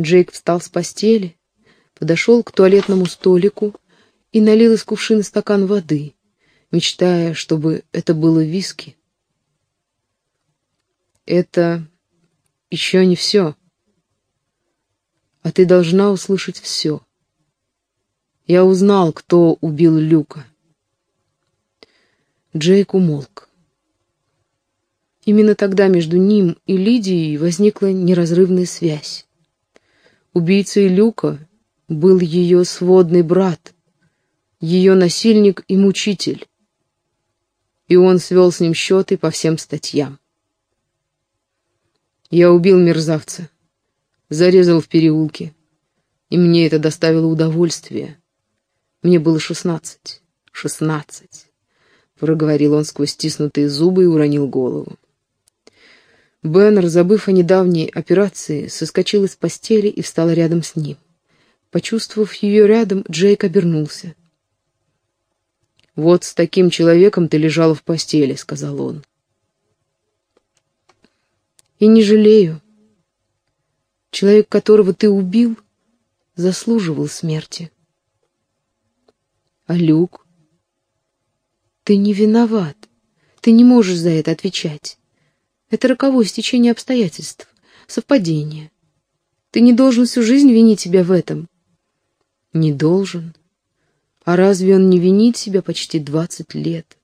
Джейк встал с постели, подошел к туалетному столику и налил из кувшина стакан воды, мечтая, чтобы это было виски. «Это еще не все. А ты должна услышать все. Я узнал, кто убил Люка». Джейк умолк. Именно тогда между ним и Лидией возникла неразрывная связь. Убийцей Люка был ее сводный брат, ее насильник и мучитель, и он свел с ним счеты по всем статьям. Я убил мерзавца, зарезал в переулке, и мне это доставило удовольствие. Мне было шестнадцать, шестнадцать, — проговорил он сквозь стиснутые зубы и уронил голову. Беннер, забыв о недавней операции, соскочил из постели и встал рядом с ним. Почувствовав ее рядом, Джейк обернулся. «Вот с таким человеком ты лежала в постели», — сказал он. «И не жалею. Человек, которого ты убил, заслуживал смерти. А Люк? Ты не виноват. Ты не можешь за это отвечать. Это роковое стечение обстоятельств, совпадение. Ты не должен всю жизнь винить себя в этом. Не должен. А разве он не винит себя почти двадцать лет?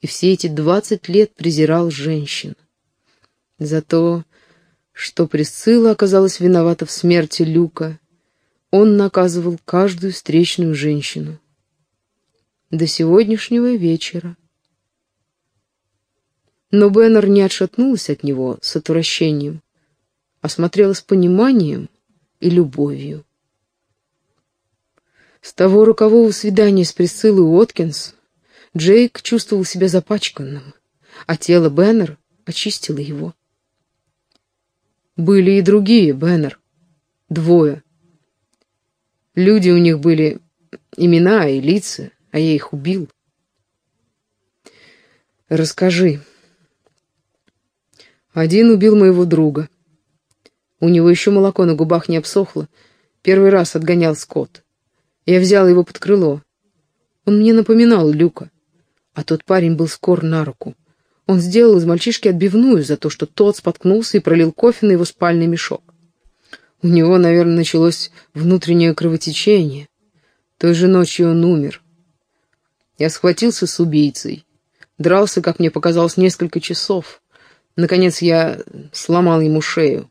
И все эти двадцать лет презирал женщин. За то, что Присцилла оказалась виновата в смерти Люка, он наказывал каждую встречную женщину. До сегодняшнего вечера. Но Беннер не отшатнулась от него с отвращением, а смотрела с пониманием и любовью. С того рокового свидания с Присциллой Уоткинс Джейк чувствовал себя запачканным, а тело Беннер очистило его. Были и другие, Беннер. Двое. Люди у них были имена и лица, а я их убил. Расскажи, один убил моего друга. У него еще молоко на губах не обсохло. Первый раз отгонял скот. Я взял его под крыло. Он мне напоминал Люка. А тот парень был скор на руку. Он сделал из мальчишки отбивную за то, что тот споткнулся и пролил кофе на его спальный мешок. У него, наверное, началось внутреннее кровотечение. Той же ночью он умер. Я схватился с убийцей. Дрался, как мне показалось, несколько часов. Наконец я сломал ему шею.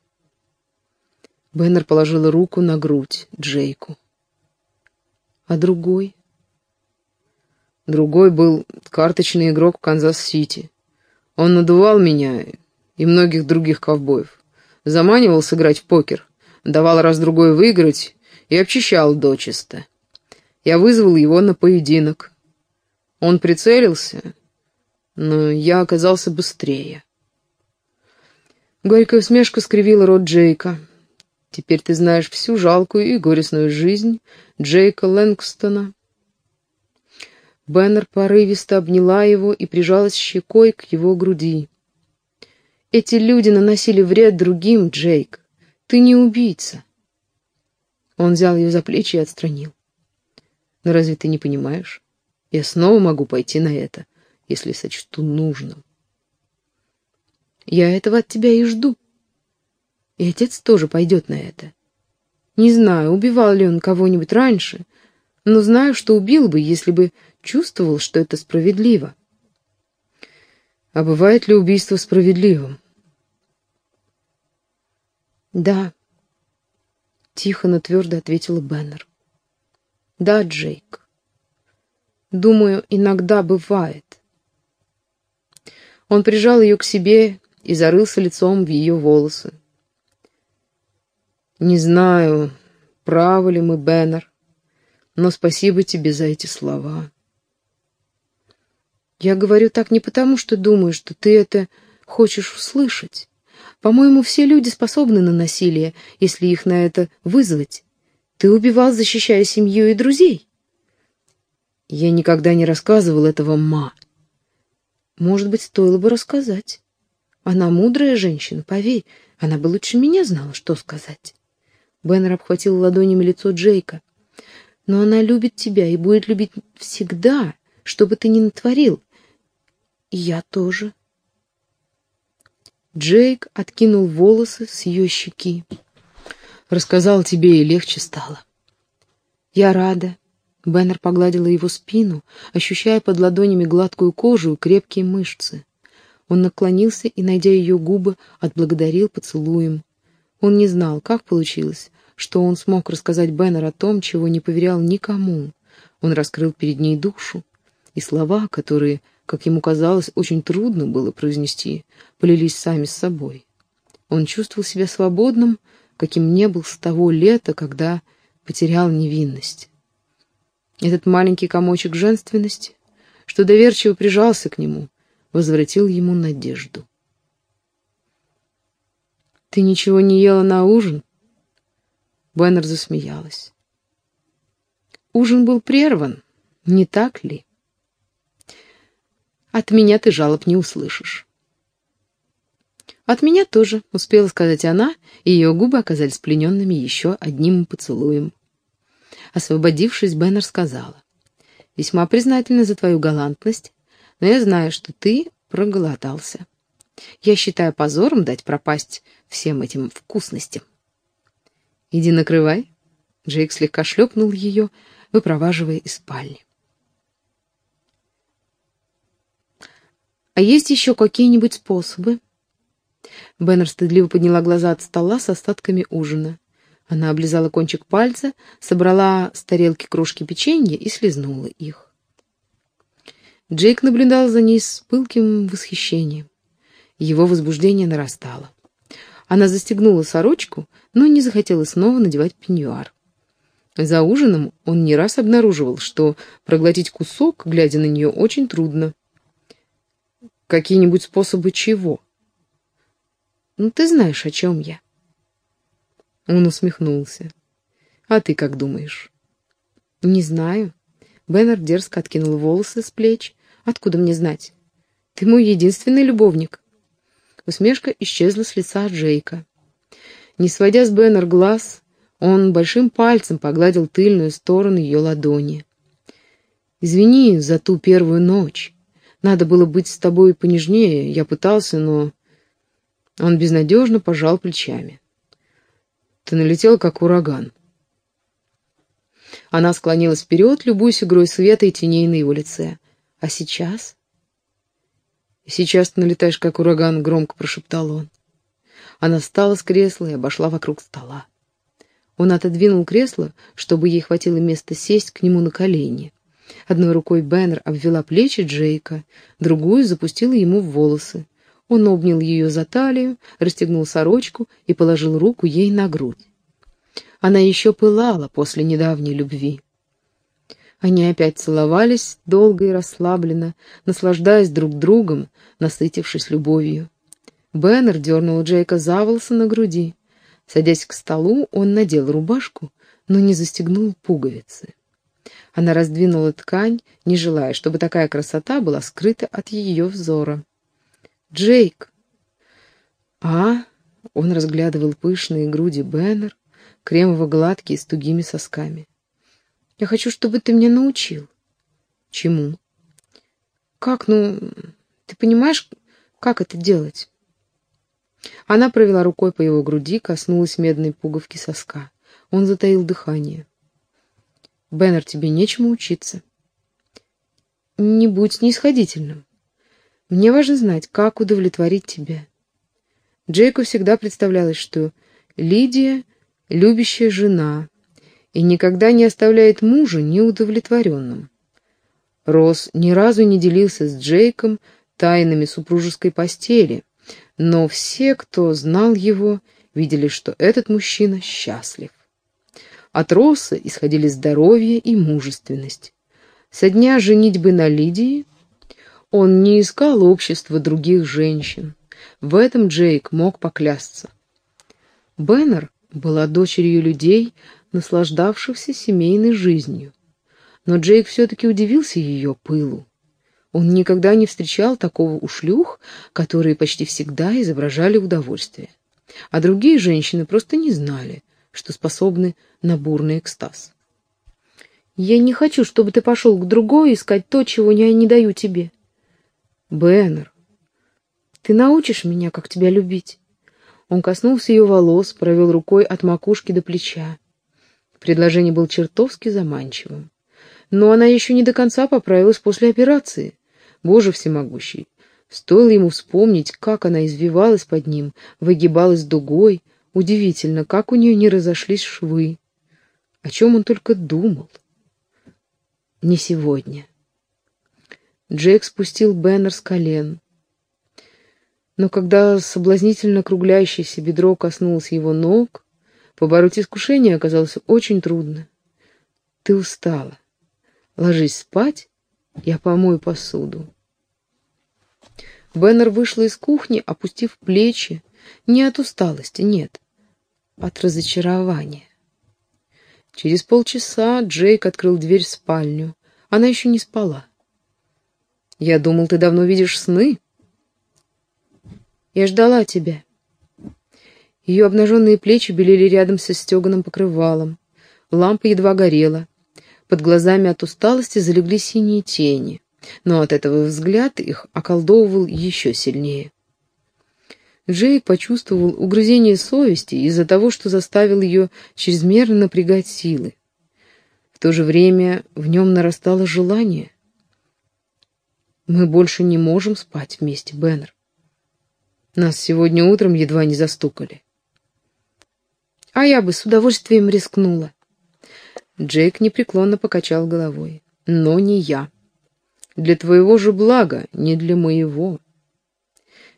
Беннер положила руку на грудь Джейку. А другой? Другой был карточный игрок в Канзас-Сити. Он надувал меня и многих других ковбоев. Заманивал сыграть в покер, давал раз-другой выиграть и обчищал дочисто. Я вызвал его на поединок. Он прицелился, но я оказался быстрее. Горькая усмешка скривила рот Джейка. «Теперь ты знаешь всю жалкую и горестную жизнь Джейка Лэнгстона». Беннер порывисто обняла его и прижалась щекой к его груди. «Эти люди наносили вред другим, Джейк. Ты не убийца». Он взял ее за плечи и отстранил. «Но разве ты не понимаешь? Я снова могу пойти на это, если сочту нужным». Я этого от тебя и жду. И отец тоже пойдет на это. Не знаю, убивал ли он кого-нибудь раньше, но знаю, что убил бы, если бы чувствовал, что это справедливо. А бывает ли убийство справедливым? Да, тихо, но твердо ответила Беннер. Да, Джейк. Думаю, иногда бывает. Он прижал ее к себе и зарылся лицом в ее волосы. «Не знаю, правы ли мы, Беннер, но спасибо тебе за эти слова». «Я говорю так не потому, что думаю, что ты это хочешь услышать. По-моему, все люди способны на насилие, если их на это вызвать. Ты убивал, защищая семью и друзей». Я никогда не рассказывал этого Ма. Может быть, стоило бы рассказать. Она мудрая женщина, поверь, она бы лучше меня знала, что сказать. Беннер обхватил ладонями лицо Джейка. «Но она любит тебя и будет любить всегда, что бы ты ни натворил. И я тоже». Джейк откинул волосы с ее щеки. «Рассказал тебе, и легче стало». «Я рада». Беннер погладила его спину, ощущая под ладонями гладкую кожу и крепкие мышцы. Он наклонился и, найдя ее губы, отблагодарил поцелуем. Он не знал, как получилось, что он смог рассказать Беннер о том, чего не поверял никому. Он раскрыл перед ней душу, и слова, которые, как ему казалось, очень трудно было произнести, полились сами с собой. Он чувствовал себя свободным, каким не был с того лета, когда потерял невинность. Этот маленький комочек женственности, что доверчиво прижался к нему, возвратил ему надежду. «Ты ничего не ела на ужин?» Беннер засмеялась. «Ужин был прерван, не так ли?» «От меня ты жалоб не услышишь». «От меня тоже», — успела сказать она, и ее губы оказались плененными еще одним поцелуем. Освободившись, Беннер сказала, «Весьма признательна за твою галантность но я знаю, что ты проголодался. Я считаю позором дать пропасть всем этим вкусностям. Иди накрывай. Джейк слегка шлепнул ее, выпроваживая из спальни. А есть еще какие-нибудь способы? Беннер стыдливо подняла глаза от стола с остатками ужина. Она облизала кончик пальца, собрала с тарелки крошки печенья и слезнула их. Джейк наблюдал за ней с пылким восхищением. Его возбуждение нарастало. Она застегнула сорочку, но не захотела снова надевать пеньюар. За ужином он не раз обнаруживал, что проглотить кусок, глядя на нее, очень трудно. Какие-нибудь способы чего? Ну, ты знаешь, о чем я. Он усмехнулся. А ты как думаешь? Не знаю. Беннер дерзко откинул волосы с плеч. «Откуда мне знать? Ты мой единственный любовник». Усмешка исчезла с лица Джейка. Не сводя с Беннер глаз, он большим пальцем погладил тыльную сторону ее ладони. «Извини за ту первую ночь. Надо было быть с тобой понежнее. Я пытался, но...» Он безнадежно пожал плечами. «Ты налетел, как ураган. Она склонилась вперед, любуясь игрой света и теней на его лице. «А сейчас?» «Сейчас ты налетаешь, как ураган», — громко прошептал он. Она встала с кресла и обошла вокруг стола. Он отодвинул кресло, чтобы ей хватило места сесть к нему на колени. Одной рукой Беннер обвела плечи Джейка, другую запустила ему в волосы. Он обнял ее за талию, расстегнул сорочку и положил руку ей на грудь. Она еще пылала после недавней любви. Они опять целовались долго и расслабленно, наслаждаясь друг другом, насытившись любовью. Беннер дернул Джейка за волосы на груди. Садясь к столу, он надел рубашку, но не застегнул пуговицы. Она раздвинула ткань, не желая, чтобы такая красота была скрыта от ее взора. «Джейк!» «А?» — он разглядывал пышные груди Беннер, кремово-гладкий, с тугими сосками. «Я хочу, чтобы ты меня научил». «Чему?» «Как, ну, ты понимаешь, как это делать?» Она провела рукой по его груди, коснулась медной пуговки соска. Он затаил дыхание. «Беннер, тебе нечему учиться». «Не будь снисходительным. Мне важно знать, как удовлетворить тебя». Джейку всегда представлялось, что Лидия любящая жена и никогда не оставляет мужа неудовлетворенным. Росс ни разу не делился с Джейком тайнами супружеской постели, но все, кто знал его, видели, что этот мужчина счастлив. От Росса исходили здоровье и мужественность. Со дня женитьбы на Лидии он не искал общества других женщин. В этом Джейк мог поклясться. Беннер была дочерью людей, наслаждавшихся семейной жизнью. Но Джейк все-таки удивился ее пылу. Он никогда не встречал такого у шлюх, которые почти всегда изображали удовольствие. А другие женщины просто не знали, что способны на бурный экстаз. «Я не хочу, чтобы ты пошел к другой искать то, чего я не даю тебе». «Бэннер, ты научишь меня, как тебя любить?» Он коснулся ее волос, провел рукой от макушки до плеча. Предложение было чертовски заманчивым. Но она еще не до конца поправилась после операции. Боже всемогущий! Стоило ему вспомнить, как она извивалась под ним, выгибалась дугой. Удивительно, как у нее не разошлись швы. О чем он только думал. Не сегодня. Джейк спустил Беннер с колен. Но когда соблазнительно круглящееся бедро коснулось его ног, побороть искушение оказалось очень трудно. Ты устала. Ложись спать, я помою посуду. Беннер вышла из кухни, опустив плечи, не от усталости, нет, от разочарования. Через полчаса Джейк открыл дверь в спальню. Она еще не спала. «Я думал, ты давно видишь сны», я ждала тебя. Ее обнаженные плечи белели рядом со стеганым покрывалом. Лампа едва горела. Под глазами от усталости залегли синие тени, но от этого взгляд их околдовывал еще сильнее. Джей почувствовал угрызение совести из-за того, что заставил ее чрезмерно напрягать силы. В то же время в нем нарастало желание. «Мы больше не можем спать вместе, Беннер. Нас сегодня утром едва не застукали. А я бы с удовольствием рискнула. Джейк непреклонно покачал головой. Но не я. Для твоего же блага, не для моего.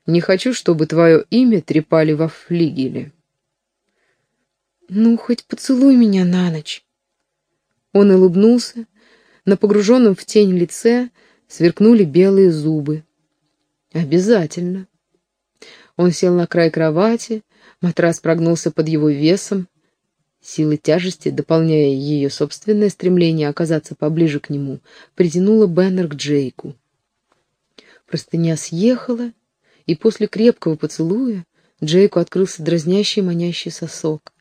Не хочу, чтобы твое имя трепали во флигеле. Ну, хоть поцелуй меня на ночь. Он улыбнулся. На погруженном в тень лице сверкнули белые зубы. Обязательно. Он сел на край кровати, матрас прогнулся под его весом. Сила тяжести, дополняя ее собственное стремление оказаться поближе к нему, притянула Беннер к Джейку. Простыня съехала, и после крепкого поцелуя Джейку открылся дразнящий манящий сосок.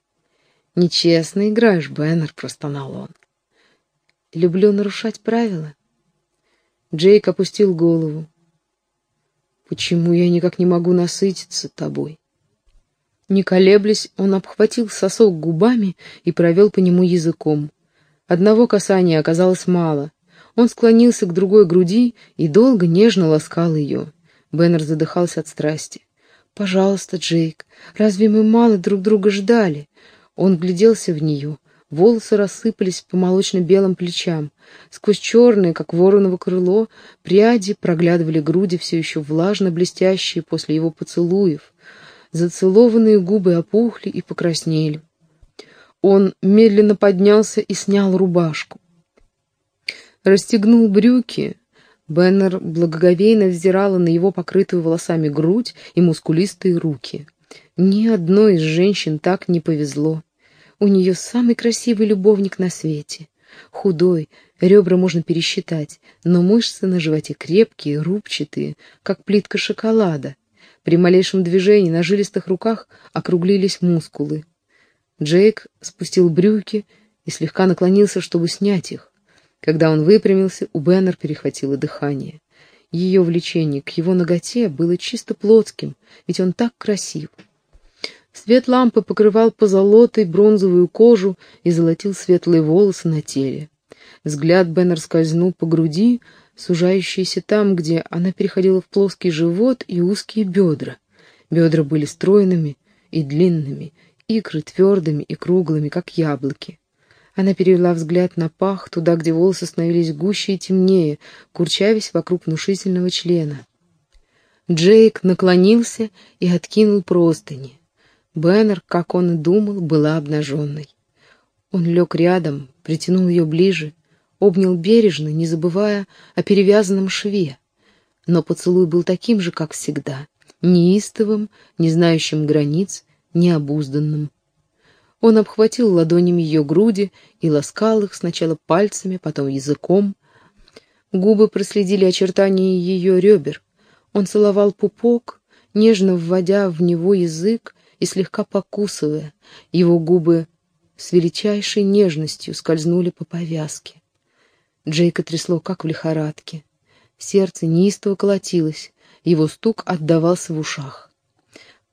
«Нечестно играешь, Беннер», — простонал он. «Люблю нарушать правила». Джейк опустил голову. Почему я никак не могу насытиться тобой? Не колеблясь, он обхватил сосок губами и провел по нему языком. Одного касания оказалось мало. Он склонился к другой груди и долго нежно ласкал ее. Беннер задыхался от страсти. «Пожалуйста, Джейк, разве мы мало друг друга ждали?» Он гляделся в нее. Волосы рассыпались по молочно-белым плечам. Сквозь черные, как вороново крыло, пряди проглядывали груди, все еще влажно блестящие после его поцелуев. Зацелованные губы опухли и покраснели. Он медленно поднялся и снял рубашку. Расстегнул брюки. Беннер благоговейно взирала на его покрытую волосами грудь и мускулистые руки. Ни одной из женщин так не повезло. У нее самый красивый любовник на свете. Худой, ребра можно пересчитать, но мышцы на животе крепкие, рубчатые, как плитка шоколада. При малейшем движении на жилистых руках округлились мускулы. Джейк спустил брюки и слегка наклонился, чтобы снять их. Когда он выпрямился, у Беннер перехватило дыхание. Ее влечение к его ноготе было чисто плотским, ведь он так красив. Свет лампы покрывал позолотой бронзовую кожу и золотил светлые волосы на теле. Взгляд Беннер скользнул по груди, сужающейся там, где она переходила в плоский живот и узкие бедра. Бедра были стройными и длинными, икры твердыми и круглыми, как яблоки. Она перевела взгляд на пах, туда, где волосы становились гуще и темнее, курчавясь вокруг внушительного члена. Джейк наклонился и откинул простыни. Беннер, как он и думал, была обнаженной. Он лег рядом, притянул ее ближе, обнял бережно, не забывая о перевязанном шве. Но поцелуй был таким же, как всегда, неистовым, не знающим границ, необузданным. Он обхватил ладонями ее груди и ласкал их сначала пальцами, потом языком. Губы проследили очертания ее ребер. Он целовал пупок, нежно вводя в него язык и слегка покусывая. Его губы с величайшей нежностью скользнули по повязке. Джейка трясло, как в лихорадке. Сердце неистово колотилось, его стук отдавался в ушах.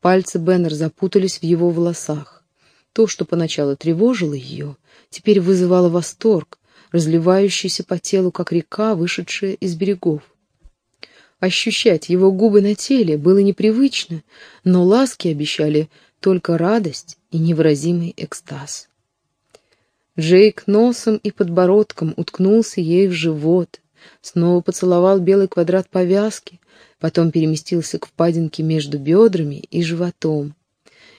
Пальцы Беннер запутались в его волосах. То, что поначалу тревожило ее, теперь вызывало восторг, разливающийся по телу, как река, вышедшая из берегов. Ощущать его губы на теле было непривычно, но ласки обещали только радость и невыразимый экстаз. Джейк носом и подбородком уткнулся ей в живот, снова поцеловал белый квадрат повязки, потом переместился к впадинке между бедрами и животом.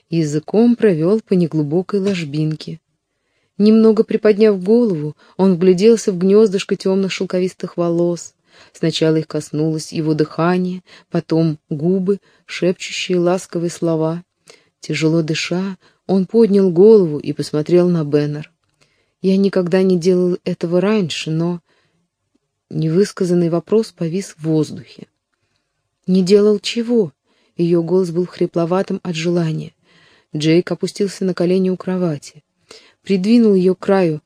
Языком провел по неглубокой ложбинке. Немного приподняв голову, он вгляделся в гнездышко темных шелковистых волос. Сначала их коснулось его дыхание, потом губы, шепчущие ласковые слова. Тяжело дыша, он поднял голову и посмотрел на Беннер. Я никогда не делал этого раньше, но... Невысказанный вопрос повис в воздухе. «Не делал чего?» Ее голос был хрипловатым от желания. Джейк опустился на колени у кровати. Придвинул ее к краю,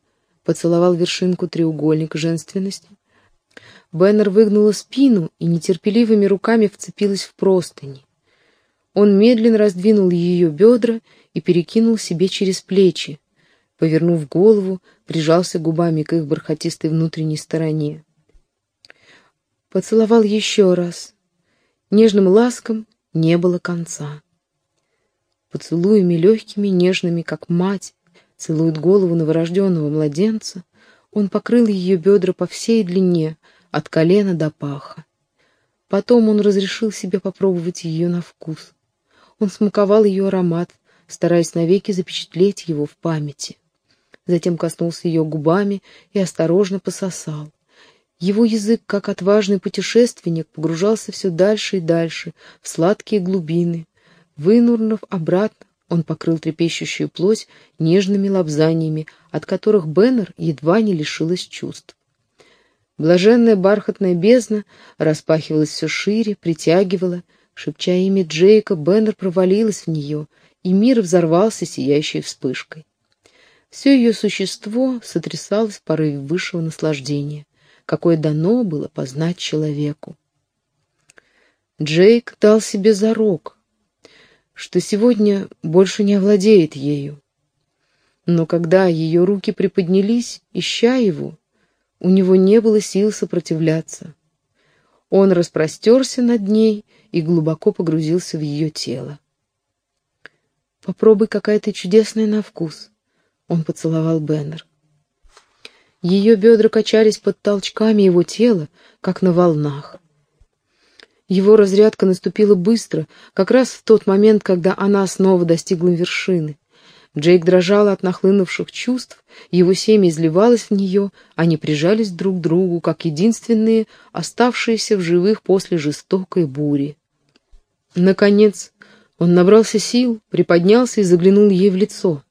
поцеловал вершинку треугольника женственности. Беннер выгнула спину и нетерпеливыми руками вцепилась в простыни. Он медленно раздвинул ее бедра и перекинул себе через плечи, повернув голову, прижался губами к их бархатистой внутренней стороне. Поцеловал еще раз. Нежным ласком не было конца. Поцелуями легкими, нежными, как мать, целует голову новорожденного младенца, он покрыл ее бедра по всей длине, от колена до паха. Потом он разрешил себе попробовать ее на вкус. Он смаковал ее аромат, стараясь навеки запечатлеть его в памяти затем коснулся ее губами и осторожно пососал. Его язык, как отважный путешественник, погружался все дальше и дальше, в сладкие глубины. Вынурнув обратно, он покрыл трепещущую плоть нежными лобзаниями, от которых Беннер едва не лишилась чувств. Блаженная бархатная бездна распахивалась все шире, притягивала. Шепча имя Джейка, Беннер провалилась в нее, и мир взорвался сияющей вспышкой. Все ее существо сотрясалось в порыве высшего наслаждения, какое дано было познать человеку. Джейк дал себе зарок, что сегодня больше не овладеет ею. Но когда ее руки приподнялись, ища его, у него не было сил сопротивляться. Он распростерся над ней и глубоко погрузился в ее тело. «Попробуй, какая ты чудесная на вкус», он поцеловал Беннер. Ее бедра качались под толчками его тела, как на волнах. Его разрядка наступила быстро, как раз в тот момент, когда она снова достигла вершины. Джейк дрожал от нахлынувших чувств, его семя изливалось в нее, они прижались друг к другу, как единственные, оставшиеся в живых после жестокой бури. Наконец он набрался сил, приподнялся и заглянул ей в лицо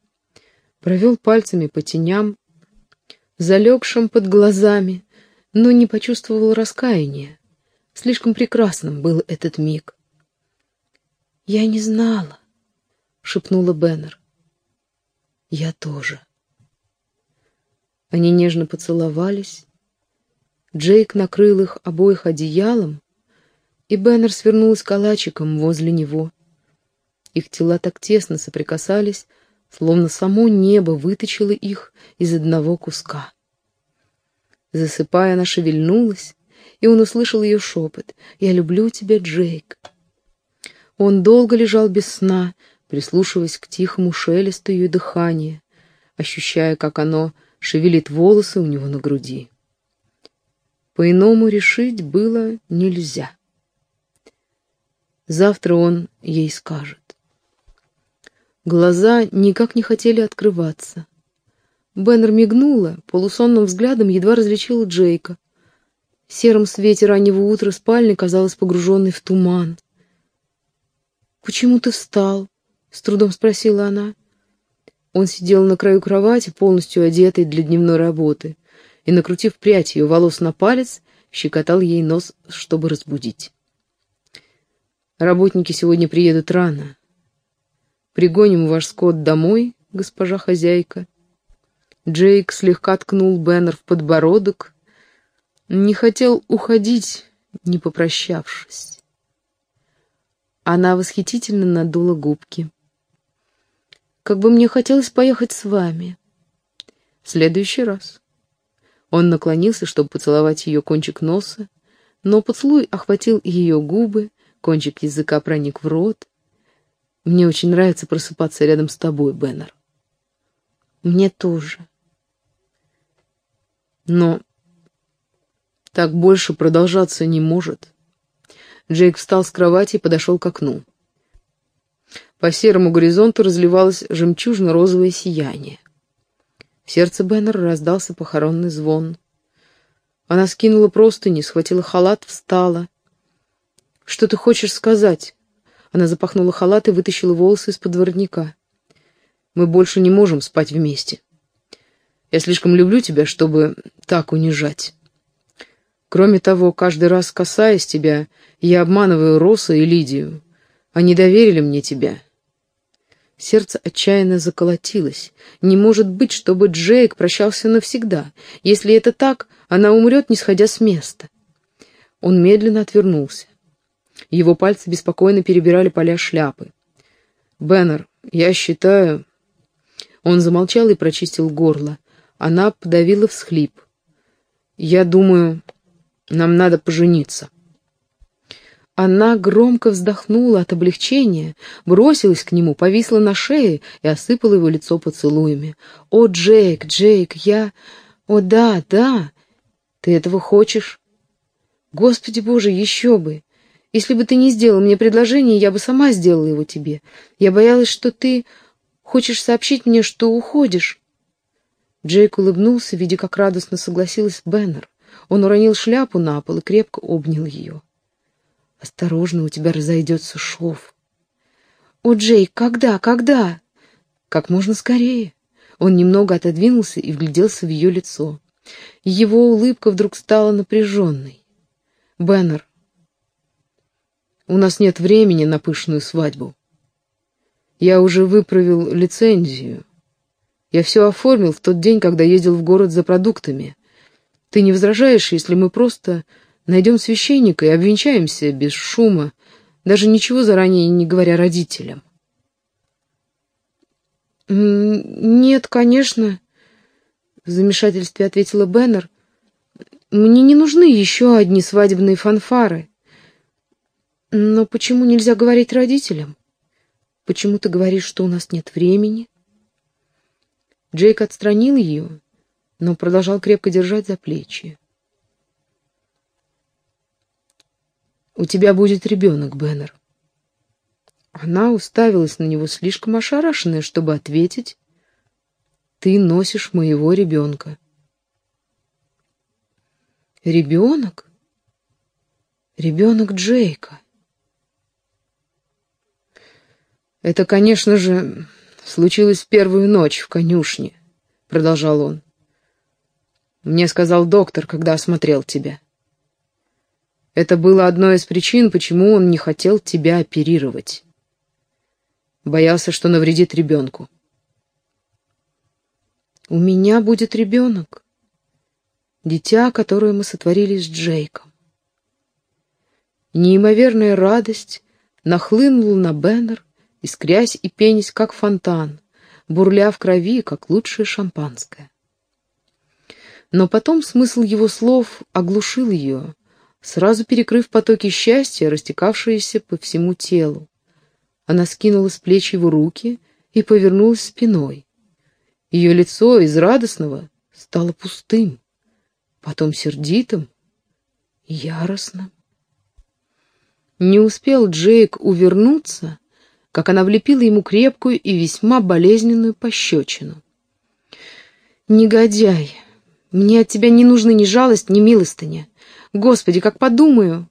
провел пальцами по теням, залегшим под глазами, но не почувствовал раскаяния. Слишком прекрасным был этот миг. «Я не знала», — шепнула Беннер. «Я тоже». Они нежно поцеловались. Джейк накрыл их обоих одеялом, и Беннер свернулась калачиком возле него. Их тела так тесно соприкасались, словно само небо выточило их из одного куска. Засыпая, она шевельнулась, и он услышал ее шепот «Я люблю тебя, Джейк». Он долго лежал без сна, прислушиваясь к тихому шелесту ее дыхания, ощущая, как оно шевелит волосы у него на груди. По-иному решить было нельзя. Завтра он ей скажет. Глаза никак не хотели открываться. Беннер мигнула, полусонным взглядом едва различила Джейка. В сером свете раннего утра спальня казалась погруженной в туман. «Почему ты встал?» — с трудом спросила она. Он сидел на краю кровати, полностью одетый для дневной работы, и, накрутив прядь ее волос на палец, щекотал ей нос, чтобы разбудить. «Работники сегодня приедут рано. Пригоним ваш скот домой, госпожа хозяйка, Джейк слегка ткнул Беннер в подбородок, не хотел уходить, не попрощавшись. Она восхитительно надула губки. «Как бы мне хотелось поехать с вами. В следующий раз». Он наклонился, чтобы поцеловать ее кончик носа, но поцелуй охватил ее губы, кончик языка проник в рот. «Мне очень нравится просыпаться рядом с тобой, Беннер». «Мне тоже», но так больше продолжаться не может. Джейк встал с кровати и подошел к окну. По серому горизонту разливалось жемчужно-розовое сияние. В сердце Беннер раздался похоронный звон. Она скинула простыни, схватила халат, встала. «Что ты хочешь сказать?» Она запахнула халат и вытащила волосы из-под воротника. «Мы больше не можем спать вместе. Я слишком люблю тебя, чтобы так унижать. Кроме того, каждый раз касаясь тебя, я обманываю Роса и Лидию. Они доверили мне тебя. Сердце отчаянно заколотилось. Не может быть, чтобы Джейк прощался навсегда. Если это так, она умрет, не сходя с места. Он медленно отвернулся. Его пальцы беспокойно перебирали поля шляпы. «Беннер, я считаю...» Он замолчал и прочистил горло. Она подавила всхлип. «Я думаю, нам надо пожениться». Она громко вздохнула от облегчения, бросилась к нему, повисла на шее и осыпала его лицо поцелуями. «О, Джейк, Джейк, я... О, да, да! Ты этого хочешь?» «Господи Боже, еще бы! Если бы ты не сделал мне предложение, я бы сама сделала его тебе. Я боялась, что ты хочешь сообщить мне, что уходишь». Джейк улыбнулся, видя, как радостно согласилась Беннер. Он уронил шляпу на пол и крепко обнял ее. «Осторожно, у тебя разойдется шов». «О, Джейк, когда, когда?» «Как можно скорее». Он немного отодвинулся и вгляделся в ее лицо. Его улыбка вдруг стала напряженной. «Беннер, у нас нет времени на пышную свадьбу. Я уже выправил лицензию. Я все оформил в тот день, когда ездил в город за продуктами. Ты не возражаешь, если мы просто найдем священника и обвенчаемся без шума, даже ничего заранее не говоря родителям?» «Нет, конечно», — в замешательстве ответила Беннер. «Мне не нужны еще одни свадебные фанфары. Но почему нельзя говорить родителям? Почему ты говоришь, что у нас нет времени?» Джейк отстранил ее, но продолжал крепко держать за плечи. «У тебя будет ребенок, Беннер». Она уставилась на него слишком ошарашенная, чтобы ответить. «Ты носишь моего ребенка». «Ребенок? Ребенок Джейка». Это, конечно же, случилось в первую ночь в конюшне», — продолжал он. «Мне сказал доктор, когда осмотрел тебя. Это было одной из причин, почему он не хотел тебя оперировать. Боялся, что навредит ребенку». «У меня будет ребенок. Дитя, которое мы сотворили с Джейком». Неимоверная радость нахлынула на Беннер, искрясь и пенясь, как фонтан, бурля в крови, как лучшее шампанское. Но потом смысл его слов оглушил ее, сразу перекрыв потоки счастья, растекавшиеся по всему телу. Она скинула с плеч его руки и повернулась спиной. Ее лицо из радостного стало пустым, потом сердитым яростным. Не успел Джейк увернуться, как она влепила ему крепкую и весьма болезненную пощечину. «Негодяй! Мне от тебя не нужны ни жалость, ни милостыня. Господи, как подумаю!»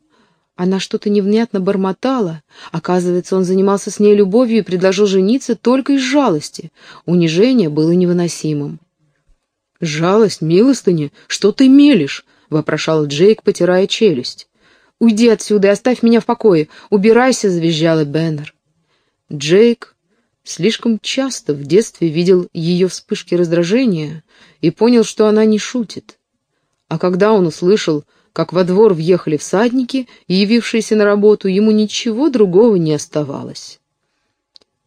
Она что-то невнятно бормотала. Оказывается, он занимался с ней любовью и предложил жениться только из жалости. Унижение было невыносимым. «Жалость, милостыня? Что ты мелешь?» — вопрошал Джейк, потирая челюсть. «Уйди отсюда и оставь меня в покое! Убирайся!» — завизжала Беннер. Джейк слишком часто в детстве видел ее вспышки раздражения и понял, что она не шутит. А когда он услышал, как во двор въехали всадники, явившиеся на работу, ему ничего другого не оставалось.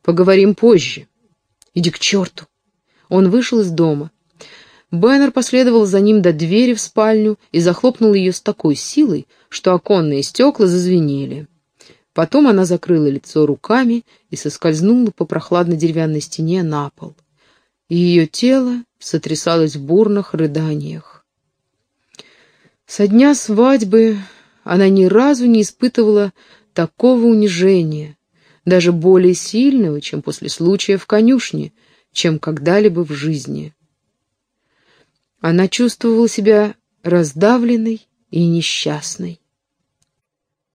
«Поговорим позже. Иди к черту!» Он вышел из дома. Бэннер последовал за ним до двери в спальню и захлопнул ее с такой силой, что оконные стекла зазвенели. Потом она закрыла лицо руками и соскользнула по прохладной деревянной стене на пол. Ее тело сотрясалось в бурных рыданиях. Со дня свадьбы она ни разу не испытывала такого унижения, даже более сильного, чем после случая в конюшне, чем когда-либо в жизни. Она чувствовала себя раздавленной и несчастной.